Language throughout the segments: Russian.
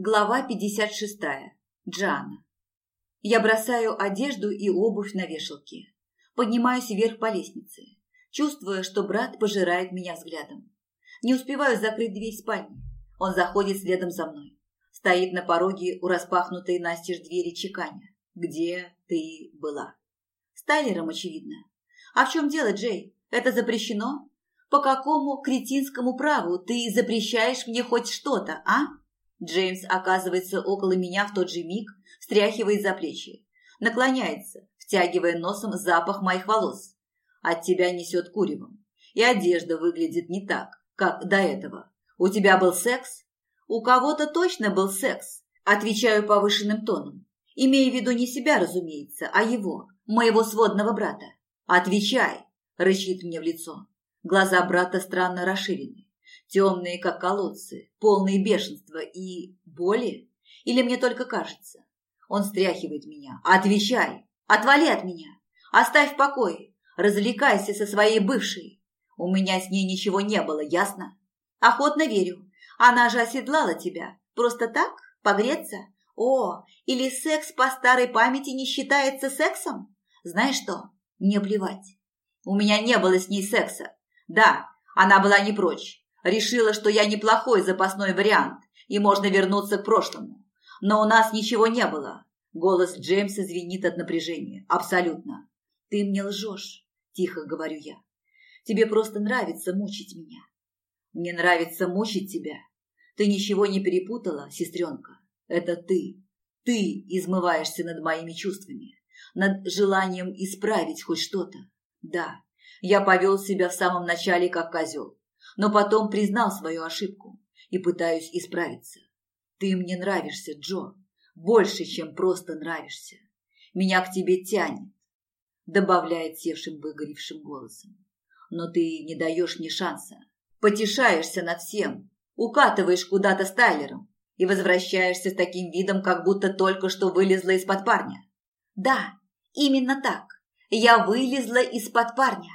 Глава 56. Джана. Я бросаю одежду и обувь на вешалке. Поднимаюсь вверх по лестнице, чувствуя, что брат пожирает меня взглядом. Не успеваю закрыть дверь спальни. Он заходит следом за мной. Стоит на пороге у распахнутой настежь двери чеканя. «Где ты была?» С Тайлером, очевидно. «А в чем дело, Джей? Это запрещено? По какому кретинскому праву ты запрещаешь мне хоть что-то, а?» Джеймс оказывается около меня в тот же миг, встряхивает за плечи. Наклоняется, втягивая носом запах моих волос. От тебя несет куревом. И одежда выглядит не так, как до этого. У тебя был секс? У кого-то точно был секс. Отвечаю повышенным тоном. Имея в виду не себя, разумеется, а его, моего сводного брата. Отвечай, рычит мне в лицо. Глаза брата странно расширены темные, как колодцы, полные бешенства и боли? Или мне только кажется? Он стряхивает меня. «Отвечай! Отвали от меня! Оставь в покое! Развлекайся со своей бывшей! У меня с ней ничего не было, ясно? Охотно верю. Она же оседлала тебя. Просто так? Погреться? О, или секс по старой памяти не считается сексом? Знаешь что? Мне плевать. У меня не было с ней секса. Да, она была не прочь. Решила, что я неплохой запасной вариант, и можно вернуться к прошлому. Но у нас ничего не было. Голос Джеймса звенит от напряжения. Абсолютно. Ты мне лжешь, тихо говорю я. Тебе просто нравится мучить меня. Мне нравится мучить тебя. Ты ничего не перепутала, сестренка. Это ты. Ты измываешься над моими чувствами, над желанием исправить хоть что-то. Да, я повел себя в самом начале как козел но потом признал свою ошибку и пытаюсь исправиться. Ты мне нравишься, Джо, больше, чем просто нравишься. Меня к тебе тянет, добавляет севшим выгоревшим голосом. Но ты не даешь мне шанса. Потешаешься над всем, укатываешь куда-то с Тайлером и возвращаешься с таким видом, как будто только что вылезла из-под парня. Да, именно так. Я вылезла из-под парня.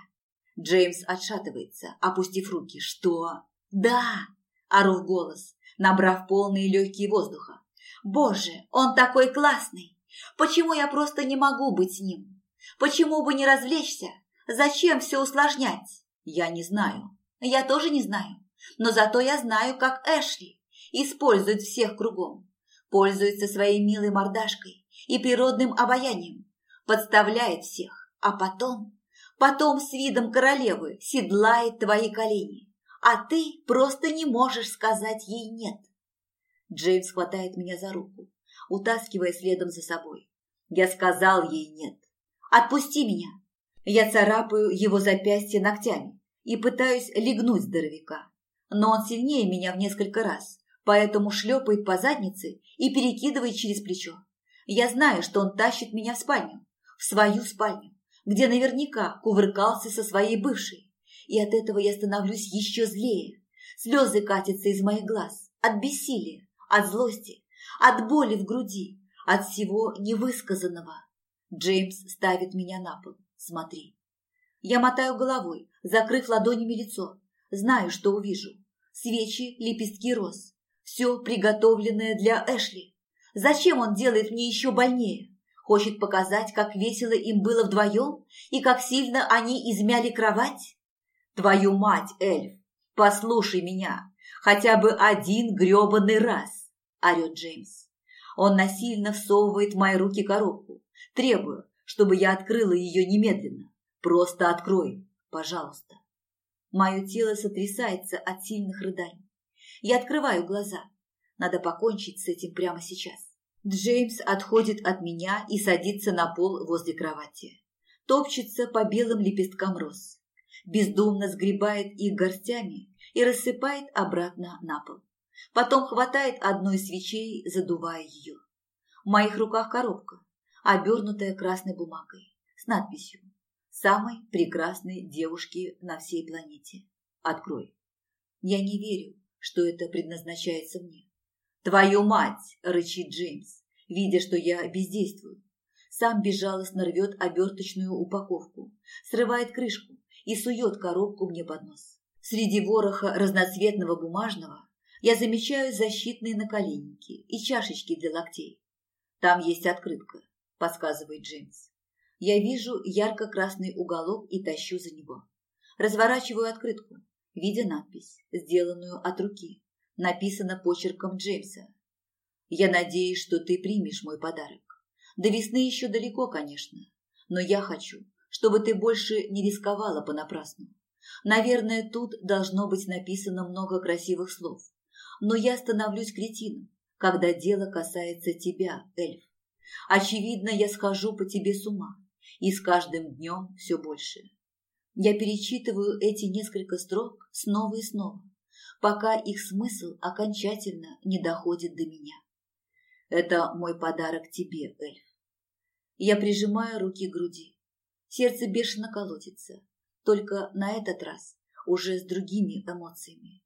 Джеймс отшатывается, опустив руки. «Что?» «Да!» – ору в голос, набрав полные легкие воздуха. «Боже, он такой классный! Почему я просто не могу быть с ним? Почему бы не развлечься? Зачем все усложнять?» «Я не знаю». «Я тоже не знаю. Но зато я знаю, как Эшли использует всех кругом. Пользуется своей милой мордашкой и природным обаянием. Подставляет всех. А потом Потом с видом королевы седлает твои колени, а ты просто не можешь сказать ей «нет». Джеймс хватает меня за руку, утаскивая следом за собой. Я сказал ей «нет». «Отпусти меня!» Я царапаю его запястье ногтями и пытаюсь легнуть здоровяка. Но он сильнее меня в несколько раз, поэтому шлепает по заднице и перекидывает через плечо. Я знаю, что он тащит меня в спальню, в свою спальню где наверняка кувыркался со своей бывшей. И от этого я становлюсь еще злее. Слезы катятся из моих глаз. От бессилия, от злости, от боли в груди, от всего невысказанного. Джеймс ставит меня на пол. Смотри. Я мотаю головой, закрыв ладонями лицо. Знаю, что увижу. Свечи, лепестки роз. Все приготовленное для Эшли. Зачем он делает мне еще больнее? Хочет показать, как весело им было вдвоем и как сильно они измяли кровать? Твою мать, эльф, послушай меня хотя бы один грёбаный раз, орёт Джеймс. Он насильно всовывает в мои руки коробку, требуя, чтобы я открыла ее немедленно. Просто открой, пожалуйста. Мое тело сотрясается от сильных рыданий. Я открываю глаза. Надо покончить с этим прямо сейчас. Джеймс отходит от меня и садится на пол возле кровати. Топчется по белым лепесткам роз. Бездумно сгребает их горстями и рассыпает обратно на пол. Потом хватает одну из свечей, задувая ее. В моих руках коробка, обернутая красной бумагой, с надписью «Самой прекрасной девушки на всей планете. Открой». Я не верю, что это предназначается мне. «Твою мать!» – рычит Джеймс, видя, что я бездействую. Сам безжалостно рвет оберточную упаковку, срывает крышку и сует коробку мне под нос. Среди вороха разноцветного бумажного я замечаю защитные наколенники и чашечки для локтей. «Там есть открытка», – подсказывает Джеймс. Я вижу ярко-красный уголок и тащу за него. Разворачиваю открытку, видя надпись, сделанную от руки написано почерком Джеймса. «Я надеюсь, что ты примешь мой подарок. До весны еще далеко, конечно, но я хочу, чтобы ты больше не рисковала понапрасну. Наверное, тут должно быть написано много красивых слов. Но я становлюсь кретином, когда дело касается тебя, эльф. Очевидно, я схожу по тебе с ума, и с каждым днем все больше. Я перечитываю эти несколько строк снова и снова, пока их смысл окончательно не доходит до меня. Это мой подарок тебе, эльф. Я прижимаю руки к груди. Сердце бешено колотится, только на этот раз уже с другими эмоциями.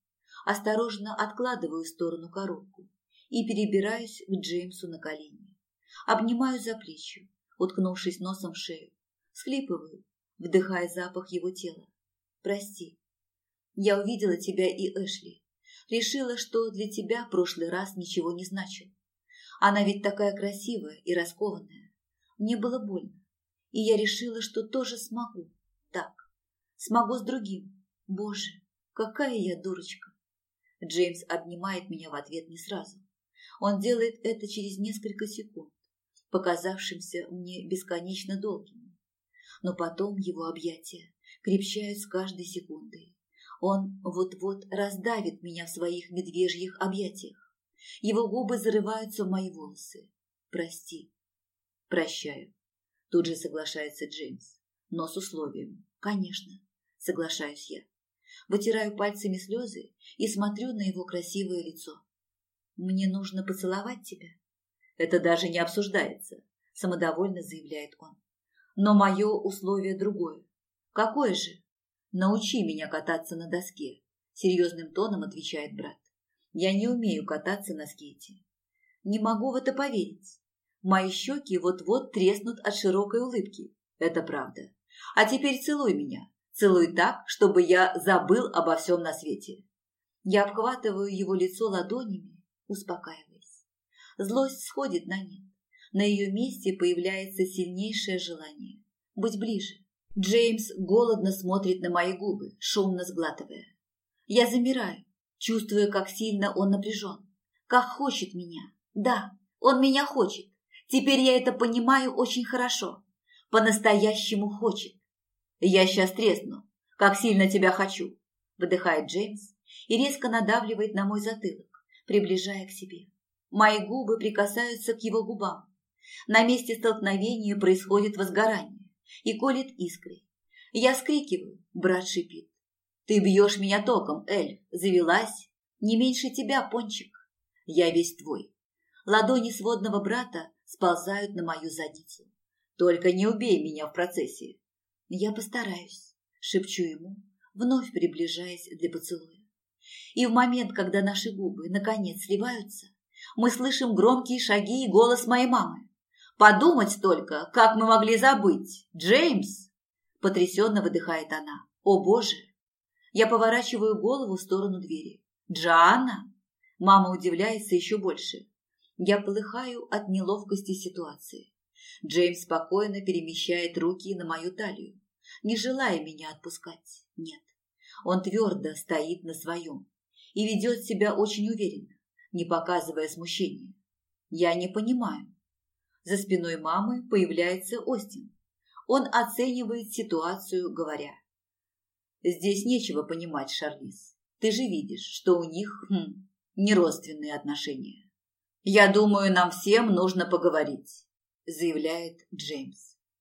Осторожно откладываю в сторону коробку и перебираюсь к Джеймсу на колени. Обнимаю за плечи, уткнувшись носом в шею. Схлипываю, вдыхая запах его тела. «Прости, я увидела тебя и Эшли. Решила, что для тебя прошлый раз ничего не значил. Она ведь такая красивая и раскованная. Мне было больно. И я решила, что тоже смогу. Так. Смогу с другим. Боже, какая я дурочка. Джеймс обнимает меня в ответ не сразу. Он делает это через несколько секунд, показавшимся мне бесконечно долгими. Но потом его объятия крепчают с каждой секундой. Он вот-вот раздавит меня в своих медвежьих объятиях. Его губы зарываются в мои волосы. Прости. Прощаю. Тут же соглашается Джеймс. Но с условием. Конечно. Соглашаюсь я. Вытираю пальцами слезы и смотрю на его красивое лицо. Мне нужно поцеловать тебя. Это даже не обсуждается, самодовольно заявляет он. Но мое условие другое. Какое же? научи меня кататься на доске», – серьезным тоном отвечает брат. «Я не умею кататься на скейте». «Не могу в это поверить. Мои щеки вот-вот треснут от широкой улыбки. Это правда. А теперь целуй меня. Целуй так, чтобы я забыл обо всем на свете». Я обхватываю его лицо ладонями, успокаиваясь. Злость сходит на нет. На ее месте появляется сильнейшее желание быть ближе, Джеймс голодно смотрит на мои губы, шумно сглатывая. Я замираю, чувствуя, как сильно он напряжен, как хочет меня. Да, он меня хочет. Теперь я это понимаю очень хорошо. По-настоящему хочет. Я сейчас тресну. Как сильно тебя хочу, выдыхает Джеймс и резко надавливает на мой затылок, приближая к себе. Мои губы прикасаются к его губам. На месте столкновения происходит возгорание и колет искрой. Я скрикиваю, брат шипит. «Ты бьешь меня током, Эль! Завелась! Не меньше тебя, пончик! Я весь твой!» Ладони сводного брата сползают на мою задницу. «Только не убей меня в процессе!» «Я постараюсь», — шепчу ему, вновь приближаясь для поцелуя. И в момент, когда наши губы наконец сливаются, мы слышим громкие шаги и голос моей мамы. Подумать только, как мы могли забыть. Джеймс!» Потрясенно выдыхает она. «О, Боже!» Я поворачиваю голову в сторону двери. «Джоанна?» Мама удивляется еще больше. Я полыхаю от неловкости ситуации. Джеймс спокойно перемещает руки на мою талию, не желая меня отпускать. Нет, он твердо стоит на своем и ведет себя очень уверенно, не показывая смущения. Я не понимаю, за спиной мамы появляется Остин. Он оценивает ситуацию, говоря. «Здесь нечего понимать, Шарлиз. Ты же видишь, что у них хм, неродственные отношения». «Я думаю, нам всем нужно поговорить», – заявляет Джеймс.